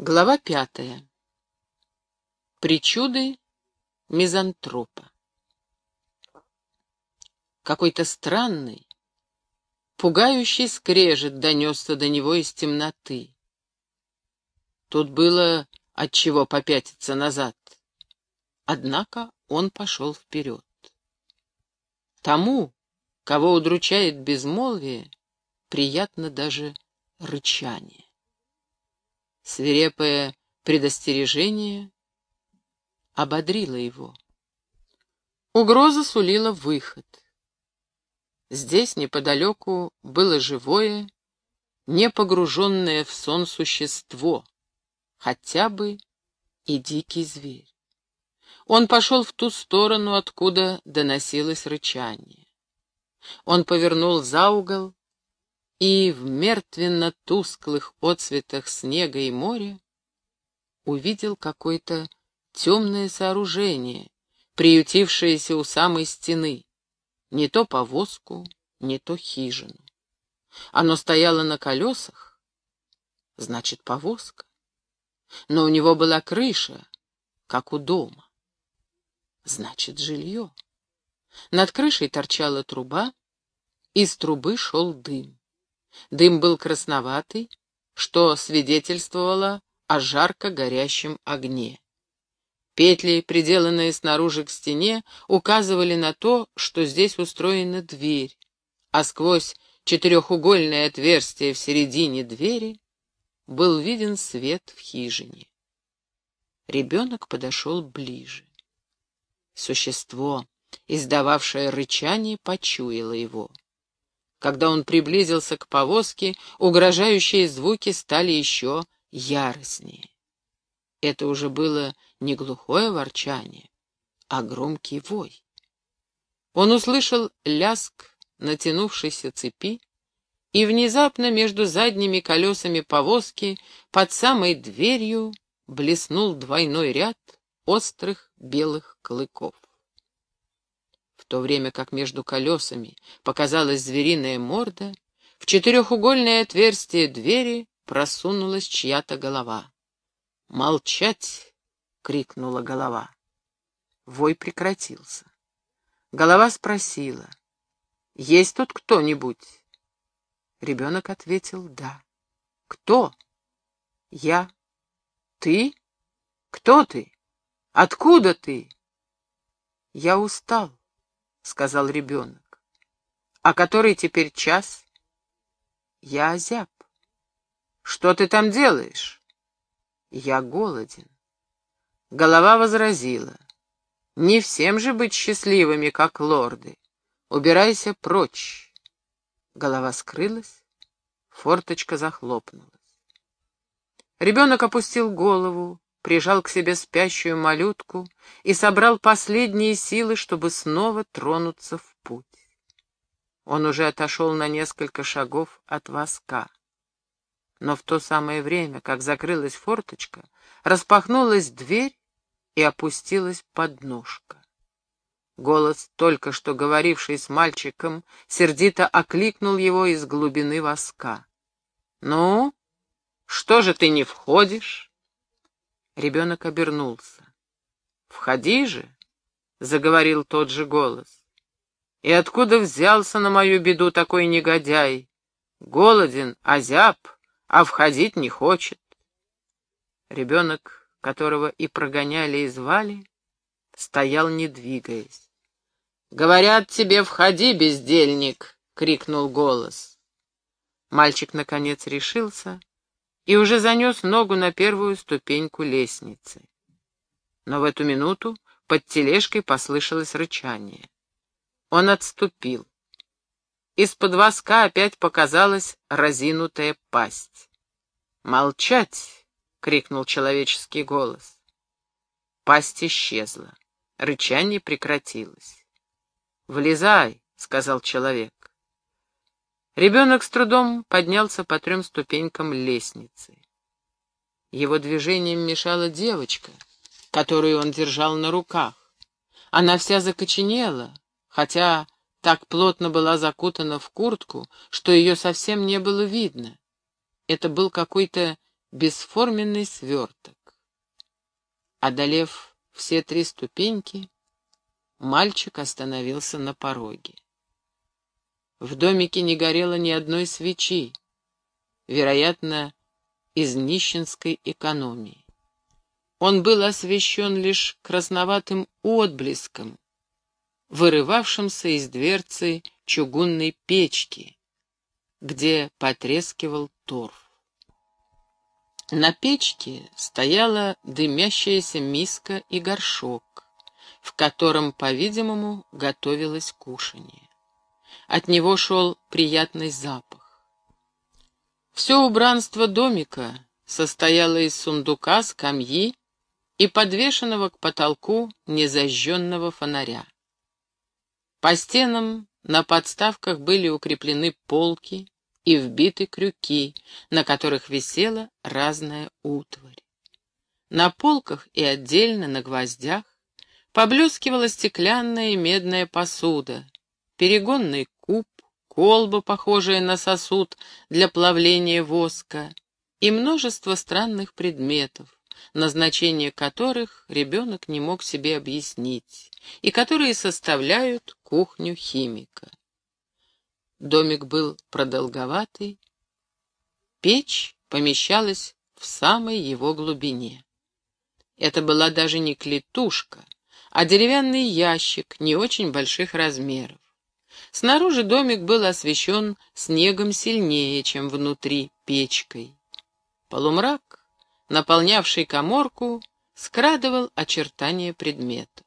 Глава пятая. Причуды мизантропа. Какой-то странный, пугающий скрежет донесся до него из темноты. Тут было от чего попятиться назад. Однако он пошел вперед. Тому, кого удручает безмолвие, приятно даже рычание. Свирепое предостережение ободрило его. Угроза сулила выход. Здесь неподалеку было живое, не погруженное в сон существо, хотя бы и дикий зверь. Он пошел в ту сторону, откуда доносилось рычание. Он повернул за угол и в мертвенно-тусклых отцветах снега и моря увидел какое-то темное сооружение, приютившееся у самой стены, не то повозку, не то хижину. Оно стояло на колесах, значит, повозка. Но у него была крыша, как у дома. Значит, жилье. Над крышей торчала труба, из трубы шел дым. Дым был красноватый, что свидетельствовало о жарко горящем огне. Петли, приделанные снаружи к стене, указывали на то, что здесь устроена дверь, а сквозь четырехугольное отверстие в середине двери был виден свет в хижине. Ребенок подошел ближе. Существо, издававшее рычание, почуяло его. Когда он приблизился к повозке, угрожающие звуки стали еще яростнее. Это уже было не глухое ворчание, а громкий вой. Он услышал ляск натянувшейся цепи, и внезапно между задними колесами повозки под самой дверью блеснул двойной ряд острых белых клыков то время как между колесами показалась звериная морда, в четырехугольное отверстие двери просунулась чья-то голова. «Молчать!» — крикнула голова. Вой прекратился. Голова спросила, «Есть тут кто-нибудь?» Ребенок ответил, «Да». «Кто?» «Я». «Ты? Кто ты? Откуда ты?» «Я устал. — сказал ребенок. «А который теперь час?» «Я озяб». «Что ты там делаешь?» «Я голоден». Голова возразила. «Не всем же быть счастливыми, как лорды. Убирайся прочь». Голова скрылась, форточка захлопнулась. Ребенок опустил голову, прижал к себе спящую малютку и собрал последние силы, чтобы снова тронуться в путь. Он уже отошел на несколько шагов от воска. Но в то самое время, как закрылась форточка, распахнулась дверь и опустилась подножка. Голос, только что говоривший с мальчиком, сердито окликнул его из глубины воска. «Ну, что же ты не входишь?» Ребенок обернулся. «Входи же!» — заговорил тот же голос. «И откуда взялся на мою беду такой негодяй? Голоден, озяб, а входить не хочет». Ребенок, которого и прогоняли, и звали, стоял, не двигаясь. «Говорят тебе, входи, бездельник!» — крикнул голос. Мальчик, наконец, решился и уже занес ногу на первую ступеньку лестницы. Но в эту минуту под тележкой послышалось рычание. Он отступил. Из-под воска опять показалась разинутая пасть. «Молчать!» — крикнул человеческий голос. Пасть исчезла. Рычание прекратилось. «Влезай!» — сказал человек. Ребенок с трудом поднялся по трем ступенькам лестницы. Его движением мешала девочка, которую он держал на руках. Она вся закоченела, хотя так плотно была закутана в куртку, что ее совсем не было видно. Это был какой-то бесформенный сверток. Одолев все три ступеньки, мальчик остановился на пороге. В домике не горело ни одной свечи, вероятно, из нищенской экономии. Он был освещен лишь красноватым отблеском, вырывавшимся из дверцы чугунной печки, где потрескивал торф. На печке стояла дымящаяся миска и горшок, в котором, по-видимому, готовилось кушанье. От него шел приятный запах. Все убранство домика состояло из сундука, скамьи и подвешенного к потолку незажженного фонаря. По стенам на подставках были укреплены полки и вбиты крюки, на которых висела разная утварь. На полках и отдельно на гвоздях поблескивала стеклянная и медная посуда, перегонный куб, колба, похожая на сосуд для плавления воска, и множество странных предметов, назначение которых ребенок не мог себе объяснить, и которые составляют кухню химика. Домик был продолговатый, печь помещалась в самой его глубине. Это была даже не клетушка, а деревянный ящик не очень больших размеров. Снаружи домик был освещен снегом сильнее, чем внутри печкой. Полумрак наполнявший коморку, скрадывал очертания предметов.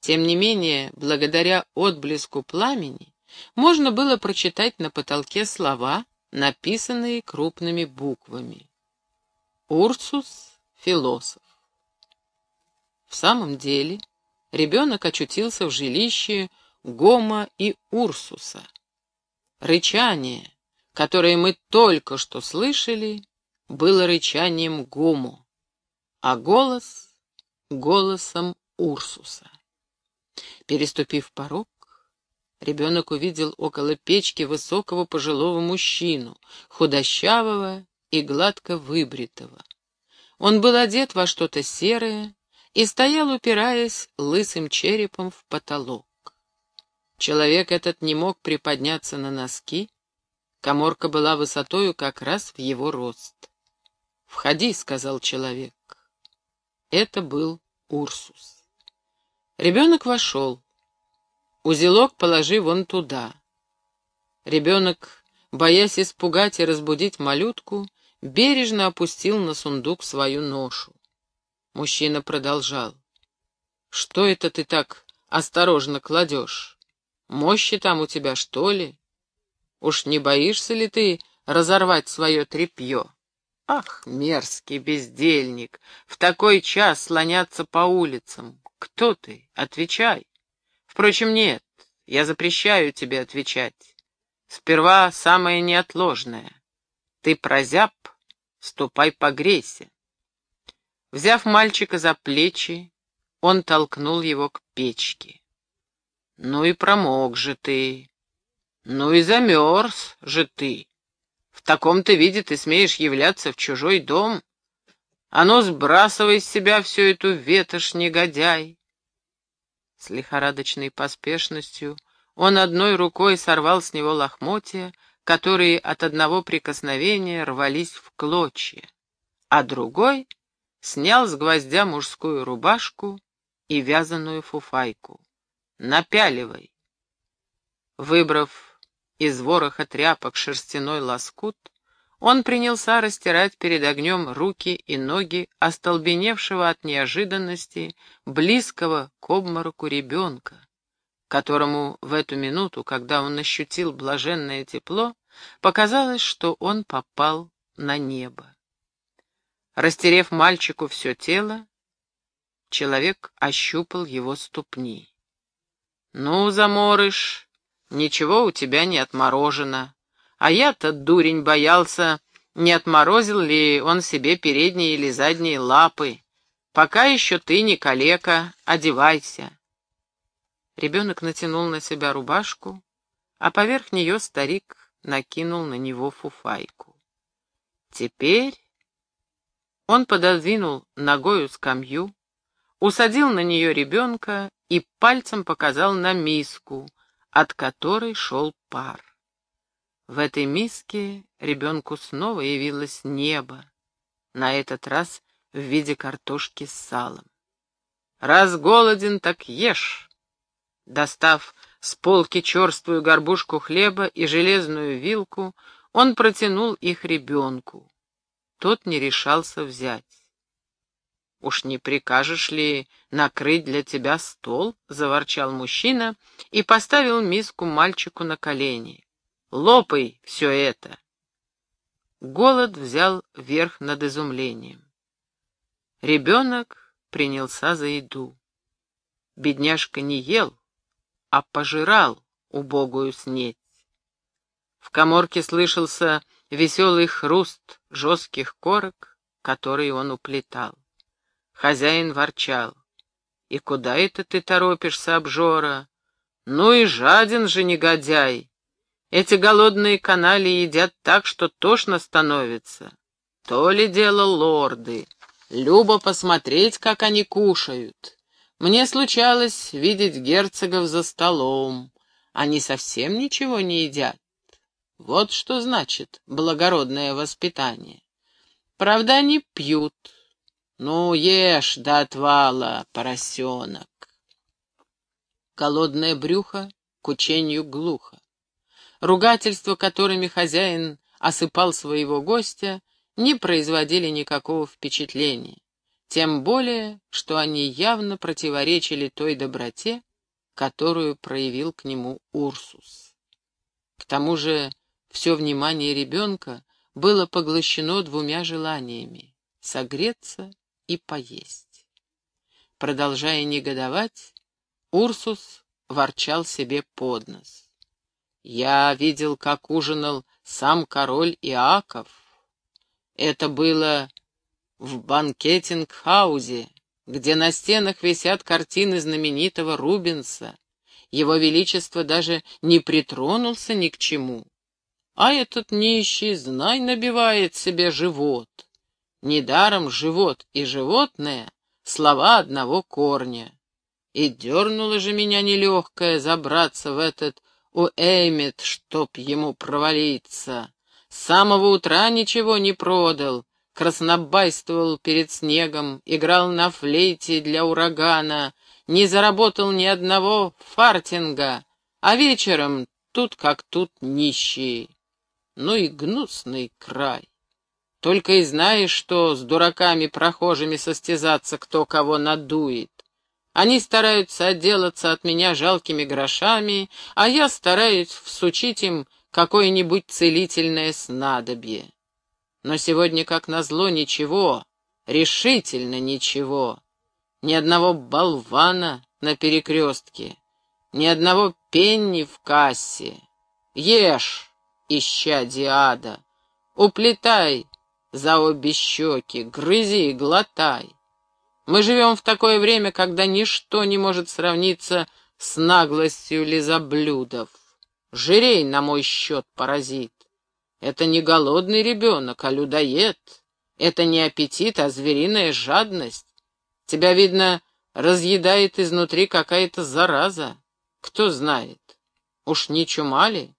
Тем не менее, благодаря отблеску пламени, можно было прочитать на потолке слова, написанные крупными буквами. Урсус — философ. В самом деле, ребенок очутился в жилище Гома и Урсуса. Рычание, которое мы только что слышали, было рычанием Гуму, а голос — голосом Урсуса. Переступив порог, ребенок увидел около печки высокого пожилого мужчину, худощавого и гладко выбритого. Он был одет во что-то серое и стоял, упираясь лысым черепом в потолок. Человек этот не мог приподняться на носки, коморка была высотою как раз в его рост. «Входи», — сказал человек. Это был Урсус. Ребенок вошел. Узелок положи вон туда. Ребенок, боясь испугать и разбудить малютку, бережно опустил на сундук свою ношу. Мужчина продолжал. «Что это ты так осторожно кладешь? Мощи там у тебя, что ли? Уж не боишься ли ты разорвать свое тряпье?» Ах, мерзкий бездельник, в такой час слоняться по улицам. Кто ты? Отвечай. Впрочем, нет, я запрещаю тебе отвечать. Сперва самое неотложное. Ты прозяб, ступай погрейся. Взяв мальчика за плечи, он толкнул его к печке. Ну и промок же ты, ну и замерз же ты. В таком-то виде ты смеешь являться в чужой дом? А ну, сбрасывай с себя всю эту ветошь, негодяй!» С лихорадочной поспешностью он одной рукой сорвал с него лохмотья, которые от одного прикосновения рвались в клочья, а другой снял с гвоздя мужскую рубашку и вязаную фуфайку. «Напяливай!» Выбрав из вороха тряпок шерстяной лоскут, он принялся растирать перед огнем руки и ноги остолбеневшего от неожиданности, близкого к обмороку ребенка, которому в эту минуту, когда он ощутил блаженное тепло, показалось, что он попал на небо. Растерев мальчику все тело, человек ощупал его ступни. «Ну, заморыш, Ничего у тебя не отморожено. А я-то, дурень, боялся, не отморозил ли он себе передние или задние лапы. Пока еще ты не калека, одевайся. Ребенок натянул на себя рубашку, а поверх нее старик накинул на него фуфайку. Теперь Он пододвинул ногою скамью, усадил на нее ребенка и пальцем показал на миску, от которой шел пар. В этой миске ребенку снова явилось небо, на этот раз в виде картошки с салом. «Раз голоден, так ешь!» Достав с полки черствую горбушку хлеба и железную вилку, он протянул их ребенку. Тот не решался взять. «Уж не прикажешь ли накрыть для тебя стол?» — заворчал мужчина и поставил миску мальчику на колени. «Лопай все это!» Голод взял верх над изумлением. Ребенок принялся за еду. Бедняжка не ел, а пожирал убогую снеть. В коморке слышался веселый хруст жестких корок, которые он уплетал. Хозяин ворчал. «И куда это ты торопишься, обжора? Ну и жаден же негодяй! Эти голодные канали едят так, что тошно становится. То ли дело лорды. Любо посмотреть, как они кушают. Мне случалось видеть герцогов за столом. Они совсем ничего не едят. Вот что значит благородное воспитание. Правда, они пьют, ну, ешь до отвала, поросенок. Голодное брюхо к учению глухо. Ругательства, которыми хозяин осыпал своего гостя, не производили никакого впечатления, тем более, что они явно противоречили той доброте, которую проявил к нему Урсус. К тому же все внимание ребенка было поглощено двумя желаниями — согреться и поесть. Продолжая негодовать, Урсус ворчал себе под нос. «Я видел, как ужинал сам король Иаков. Это было в банкетинг-хаузе, где на стенах висят картины знаменитого Рубенса. Его Величество даже не притронулся ни к чему. А этот нищий, знай, набивает себе живот. Недаром живот и животное — слова одного корня. И дернуло же меня нелегкое забраться в этот уэймет, чтоб ему провалиться. С самого утра ничего не продал, краснобайствовал перед снегом, играл на флейте для урагана, не заработал ни одного фартинга, а вечером тут как тут нищие. Ну и гнусный край. Только и знаешь, что с дураками-прохожими состязаться кто кого надует. Они стараются отделаться от меня жалкими грошами, а я стараюсь всучить им какое-нибудь целительное снадобье. Но сегодня, как назло, ничего, решительно ничего. Ни одного болвана на перекрестке, ни одного пенни в кассе. Ешь, ища диада, уплетай за обе щеки, грызи и глотай. Мы живем в такое время, когда ничто не может сравниться с наглостью лизоблюдов. Жирей на мой счет паразит. Это не голодный ребенок, а людоед. Это не аппетит, а звериная жадность. Тебя, видно, разъедает изнутри какая-то зараза. Кто знает, уж не чума ли?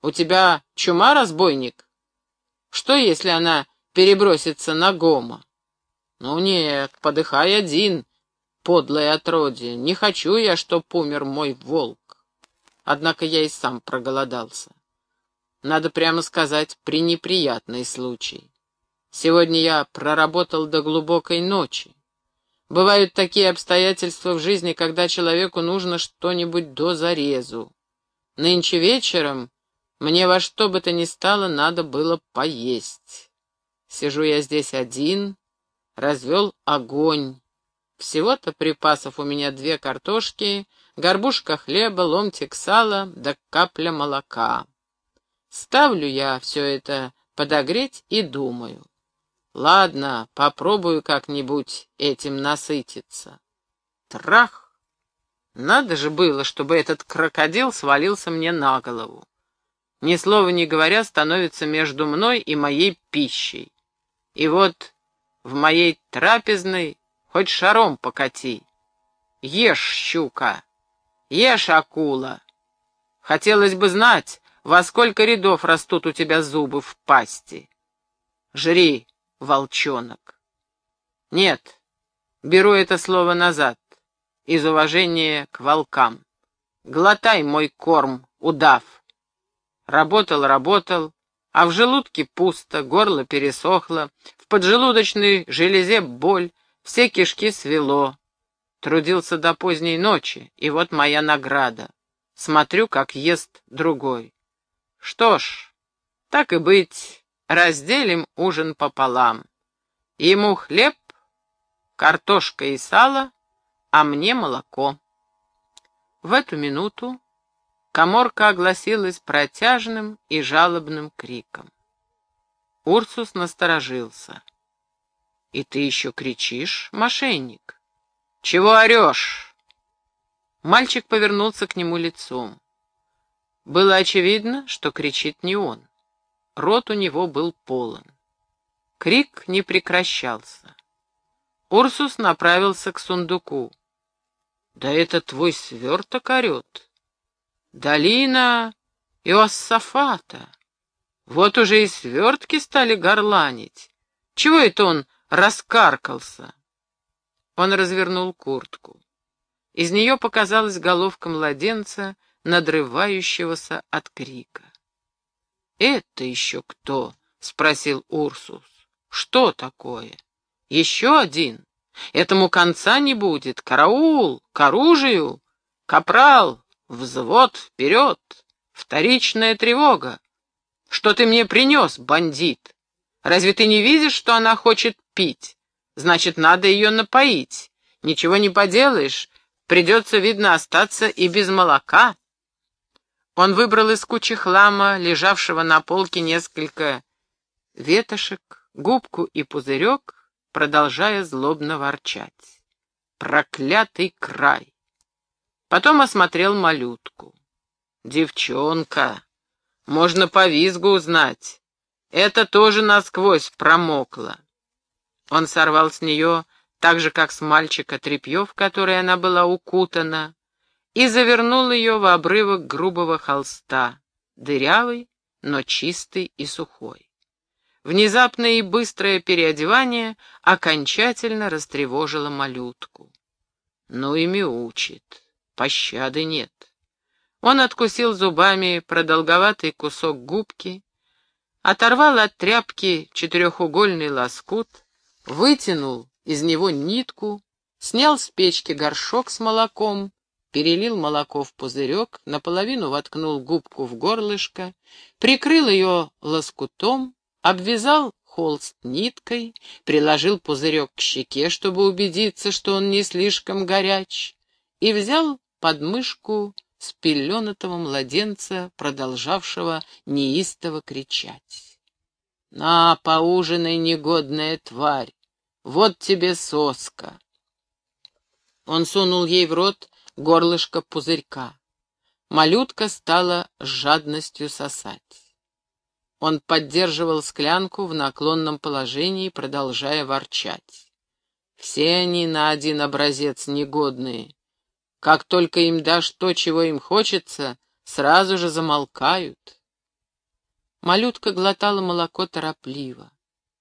У тебя чума, разбойник? Что, если она перебросится на Гома? Ну нет, подыхай один, подлое отродье. Не хочу я, чтоб умер мой волк. Однако я и сам проголодался. Надо прямо сказать, пренеприятный случай. Сегодня я проработал до глубокой ночи. Бывают такие обстоятельства в жизни, когда человеку нужно что-нибудь до зарезу. Нынче вечером мне во что бы то ни стало надо было поесть. Сижу я здесь один, развел огонь. Всего-то припасов у меня две картошки, горбушка хлеба, ломтик сала да капля молока. Ставлю я все это подогреть и думаю. Ладно, попробую как-нибудь этим насытиться. Трах! Надо же было, чтобы этот крокодил свалился мне на голову ни слова не говоря, становится между мной и моей пищей. И вот в моей трапезной хоть шаром покати. Ешь, щука, ешь, акула. Хотелось бы знать, во сколько рядов растут у тебя зубы в пасти. Жри, волчонок. Нет, беру это слово назад, из уважения к волкам. Глотай мой корм, удав. Работал, работал, а в желудке пусто, горло пересохло, в поджелудочной железе боль, все кишки свело. Трудился до поздней ночи, и вот моя награда. Смотрю, как ест другой. Что ж, так и быть, разделим ужин пополам. Ему хлеб, картошка и сало, а мне молоко. В эту минуту коморка огласилась протяжным и жалобным криком. Урсус насторожился. «И ты еще кричишь, мошенник? Чего орешь?» Мальчик повернулся к нему лицом. Было очевидно, что кричит не он. Рот у него был полон. Крик не прекращался. Урсус направился к сундуку. Да это твой сверток орет. Долина Иоссафата. Вот уже и свертки стали горланить. Чего это он раскаркался? Он развернул куртку. Из нее показалась головка младенца, надрывающегося от крика. «Это еще кто?» — спросил Урсус. «Что такое? Еще один?» Этому конца не будет. Караул, к оружию. Капрал, взвод вперед. Вторичная тревога. Что ты мне принес, бандит? Разве ты не видишь, что она хочет пить? Значит, надо ее напоить. Ничего не поделаешь. Придется, видно, остаться и без молока. Он выбрал из кучи хлама, лежавшего на полке, несколько ветошек, губку и пузырек, продолжая злобно ворчать. Проклятый край! Потом осмотрел малютку. Девчонка, можно по визгу узнать. Это тоже насквозь промокла. Он сорвал с нее, так же, как с мальчика, тряпье, в которое она была укутана, и завернул ее в обрывок грубого холста, дырявый, но чистый и сухой. Внезапное и быстрое переодевание окончательно растревожило малютку. Ну и мяучит, пощады нет. Он откусил зубами продолговатый кусок губки, оторвал от тряпки четырехугольный лоскут, вытянул из него нитку, снял с печки горшок с молоком, перелил молоко в пузырек, наполовину воткнул губку в горлышко, прикрыл ее лоскутом, обвязал холст ниткой, приложил пузырек к щеке, чтобы убедиться, что он не слишком горяч, и взял подмышку спеленатого младенца, продолжавшего неистово кричать. «На, поужинай, негодная тварь! Вот тебе соска!» Он сунул ей в рот горлышко пузырька. Малютка стала с жадностью сосать. Он поддерживал склянку в наклонном положении, продолжая ворчать. Все они на один образец негодные. Как только им дашь то, чего им хочется, сразу же замолкают. Малютка глотала молоко торопливо.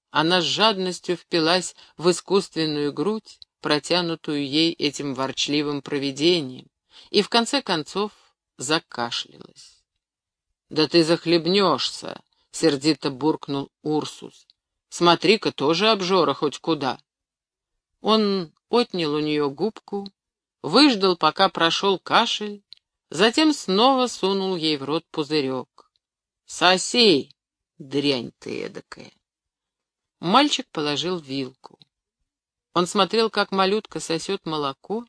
Она с жадностью впилась в искусственную грудь, протянутую ей этим ворчливым провидением, и в конце концов закашлялась. «Да ты захлебнешься!» — сердито буркнул Урсус. «Смотри-ка, тоже обжора хоть куда». Он отнял у нее губку, выждал, пока прошел кашель, затем снова сунул ей в рот пузырек. «Соси, дрянь ты эдакая!» Мальчик положил вилку. Он смотрел, как малютка сосет молоко,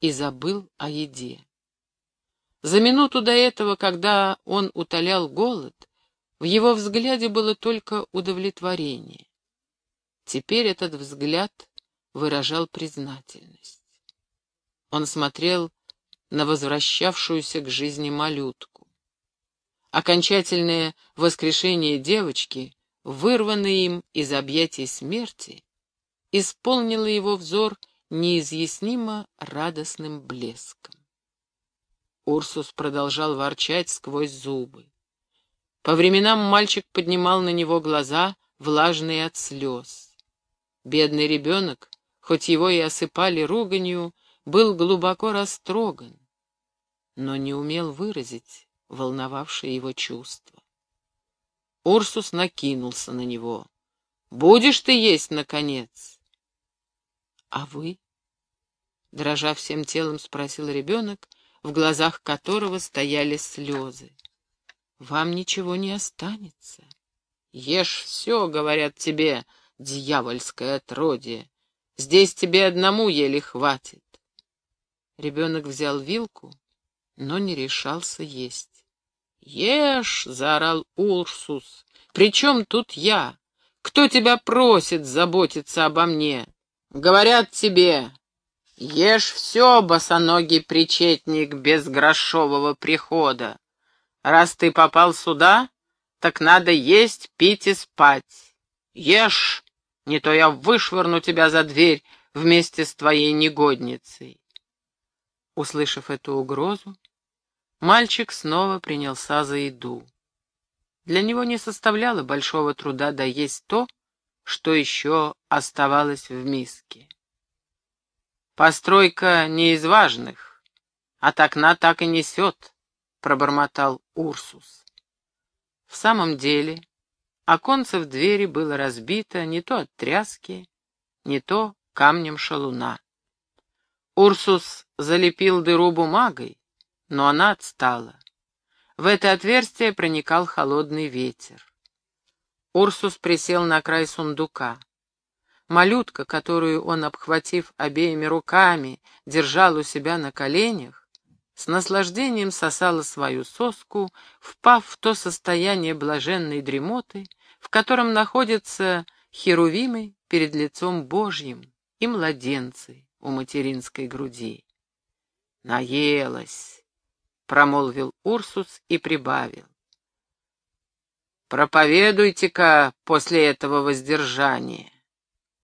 и забыл о еде. За минуту до этого, когда он утолял голод, в его взгляде было только удовлетворение. Теперь этот взгляд выражал признательность. Он смотрел на возвращавшуюся к жизни малютку. Окончательное воскрешение девочки, вырванное им из объятий смерти, исполнила его взор неизъяснимо радостным блеском. Урсус продолжал ворчать сквозь зубы. По временам мальчик поднимал на него глаза, влажные от слез. Бедный ребенок, хоть его и осыпали руганью, был глубоко растроган, но не умел выразить волновавшие его чувства. Урсус накинулся на него. «Будешь ты есть, наконец?» «А вы?» Дрожа всем телом, спросил ребенок, в глазах которого стояли слезы. «Вам ничего не останется. Ешь все, — говорят тебе, — дьявольское отродье. Здесь тебе одному еле хватит». Ребенок взял вилку, но не решался есть. «Ешь!» — заорал Урсус. «При чем тут я? Кто тебя просит заботиться обо мне? Говорят тебе, ешь все, босоногий причетник без грошового прихода. Раз ты попал сюда, так надо есть, пить и спать. Ешь, не то я вышвырну тебя за дверь вместе с твоей негодницей. Услышав эту угрозу, мальчик снова принялся за еду. Для него не составляло большого труда доесть то, что еще оставалось в миске. «Постройка не из важных, от окна так и несет», — пробормотал Урсус. В самом деле, оконце в двери было разбито не то от тряски, не то камнем шалуна. Урсус залепил дыру бумагой, но она отстала. В это отверстие проникал холодный ветер. Урсус присел на край сундука. Малютка, которую он, обхватив обеими руками, держал у себя на коленях, с наслаждением сосала свою соску, впав в то состояние блаженной дремоты, в котором находятся херувимы перед лицом Божьим и младенцы у материнской груди. «Наелась», — промолвил Урсус и прибавил. Проповедуйте-ка после этого воздержания.